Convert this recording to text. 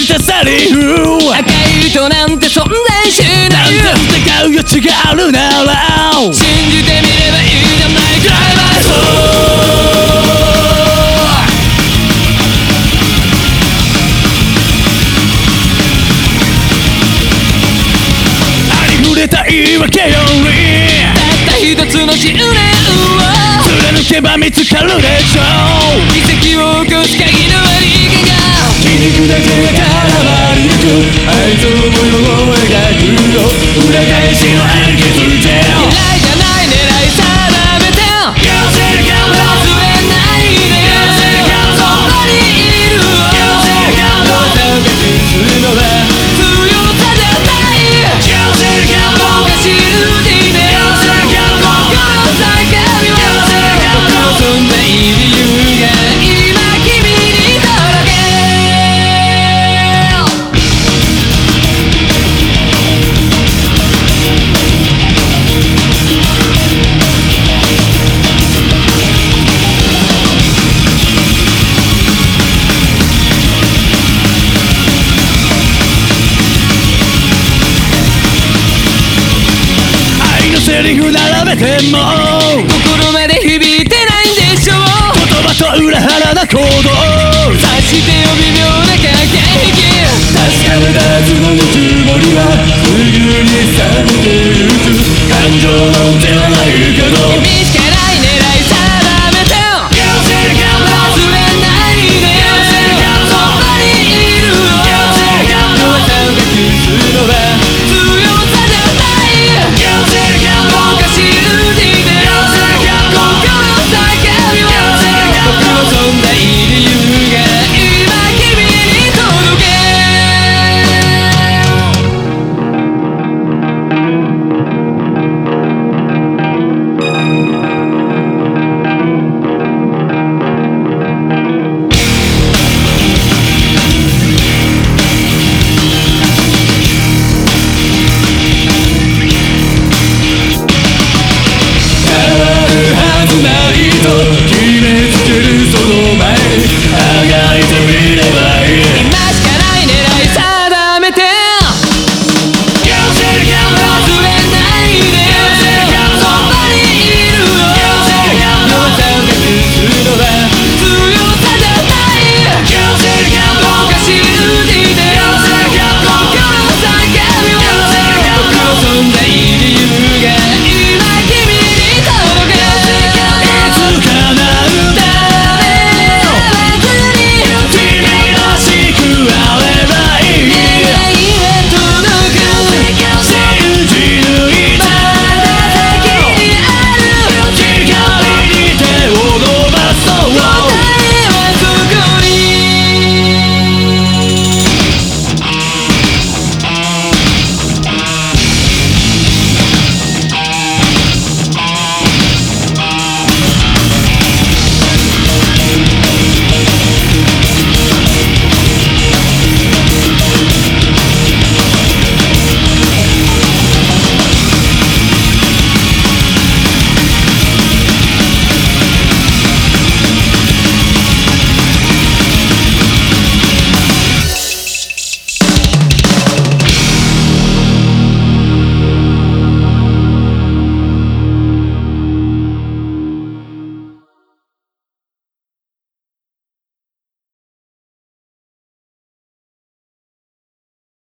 したセリフ赤い糸なんて存在しななんいで疑う余地があるなら。信じてみればいいじゃない。かありふれた言い訳より。たった一つの執念を。貫けば見つかるでしょうセリフ並べても心まで響いてないんでしょう。言葉と裏腹な行動。察してよ微妙な駆け引き。確かめたはずのぬくもりはすぐにさ。